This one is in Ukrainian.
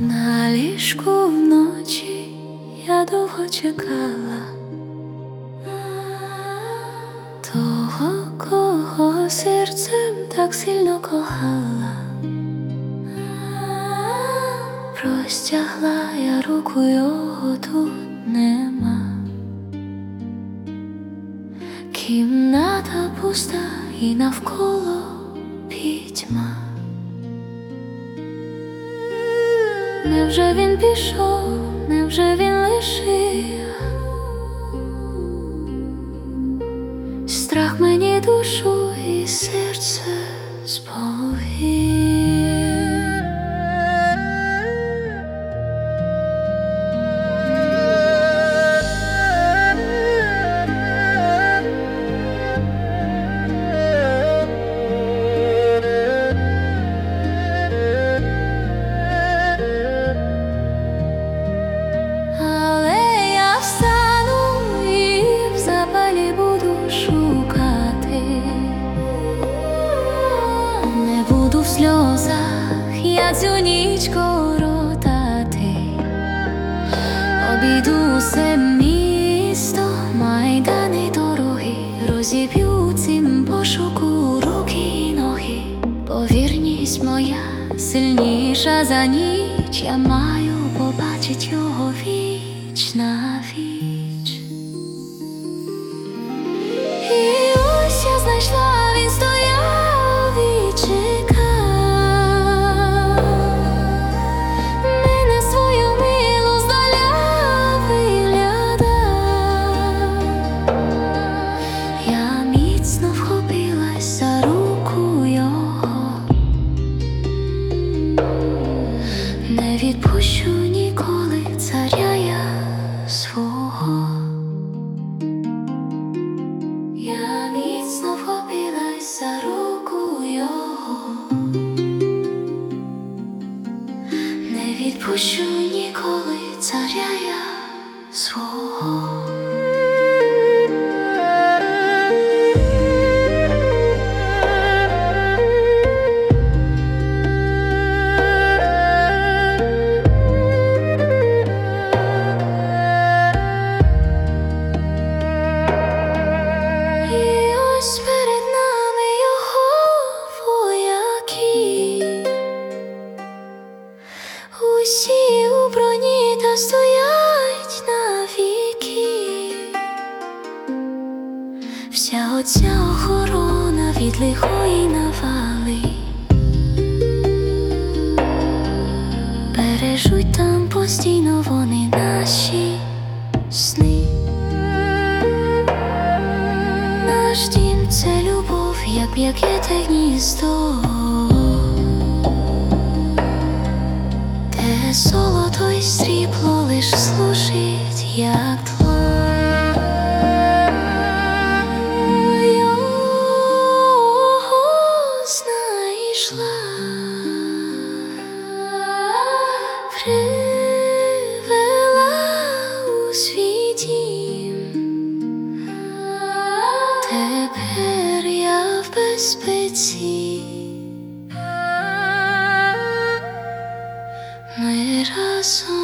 ліжку вночі я довго чекала того, кого серцем так сильно кохала. Простягла я руку, його тут нема. Кімната пуста і навколо Невже він пішов, невже він лишив? Страх мені душу і серце сповів. Я цю ніч коротати. Обійду усе місто, майдани дороги, розіб'ю цим пошуку руки і ноги. Повірність моя сильніша за ніч, я маю побачить його віч на віч. І ось я знайшла, should. Оця охорона від лихої навали. Бережуть там постійно вони наші сни. Наш дім це любов, як м'яке те гніздо, де золото й срібло лиш служить, як прийшла, привела у свій дім, тепер я в безпеці, ми разом.